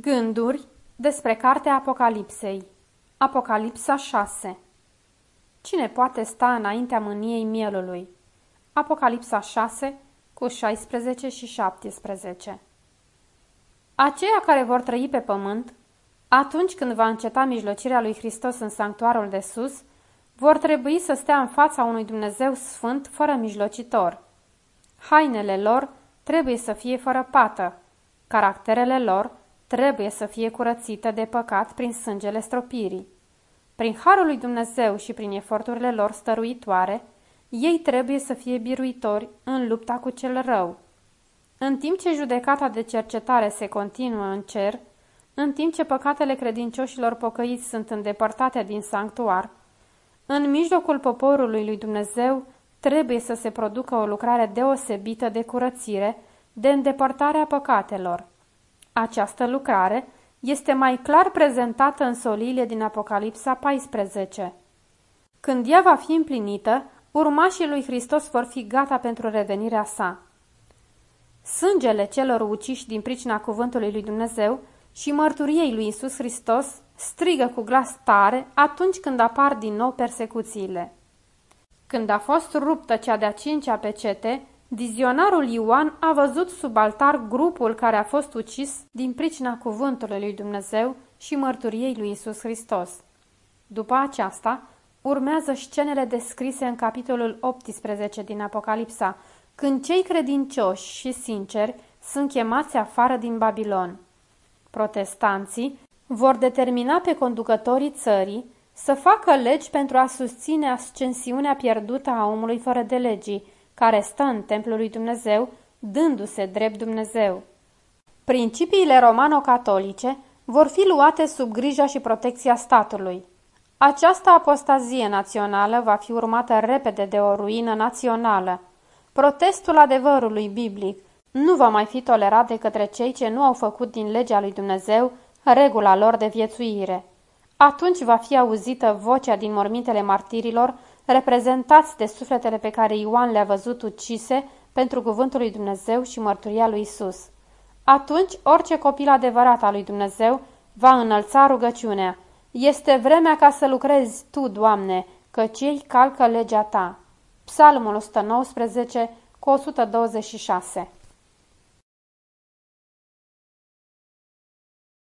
Gânduri despre Cartea Apocalipsei Apocalipsa 6 Cine poate sta înaintea mâniei mielului? Apocalipsa 6 cu 16 și 17 Aceia care vor trăi pe pământ, atunci când va înceta mijlocirea lui Hristos în sanctuarul de sus, vor trebui să stea în fața unui Dumnezeu sfânt fără mijlocitor. Hainele lor trebuie să fie fără pată, caracterele lor trebuie să fie curățită de păcat prin sângele stropirii. Prin harul lui Dumnezeu și prin eforturile lor stăruitoare, ei trebuie să fie biruitori în lupta cu cel rău. În timp ce judecata de cercetare se continuă în cer, în timp ce păcatele credincioșilor pocăiți sunt îndepărtate din sanctuar, în mijlocul poporului lui Dumnezeu trebuie să se producă o lucrare deosebită de curățire, de îndepărtare a păcatelor. Această lucrare este mai clar prezentată în soliile din Apocalipsa 14. Când ea va fi împlinită, urmașii lui Hristos vor fi gata pentru revenirea sa. Sângele celor uciși din pricina cuvântului lui Dumnezeu și mărturiei lui Isus Hristos strigă cu glas tare atunci când apar din nou persecuțiile. Când a fost ruptă cea de-a cincea pecete, Vizionarul Ioan a văzut sub altar grupul care a fost ucis din pricina cuvântului lui Dumnezeu și mărturiei lui Isus Hristos. După aceasta, urmează scenele descrise în capitolul 18 din Apocalipsa, când cei credincioși și sinceri sunt chemați afară din Babilon. Protestanții vor determina pe conducătorii țării să facă legi pentru a susține ascensiunea pierdută a omului fără de legii, care stă în templul lui Dumnezeu, dându-se drept Dumnezeu. Principiile romano-catolice vor fi luate sub grija și protecția statului. Această apostazie națională va fi urmată repede de o ruină națională. Protestul adevărului biblic nu va mai fi tolerat de către cei ce nu au făcut din legea lui Dumnezeu regula lor de viețuire. Atunci va fi auzită vocea din mormintele martirilor reprezentați de sufletele pe care Ioan le-a văzut ucise pentru cuvântul lui Dumnezeu și mărturia lui Isus. Atunci orice copil adevărat al lui Dumnezeu va înălța rugăciunea. Este vremea ca să lucrezi Tu, Doamne, că cei calcă legea Ta. Psalmul 119 cu 126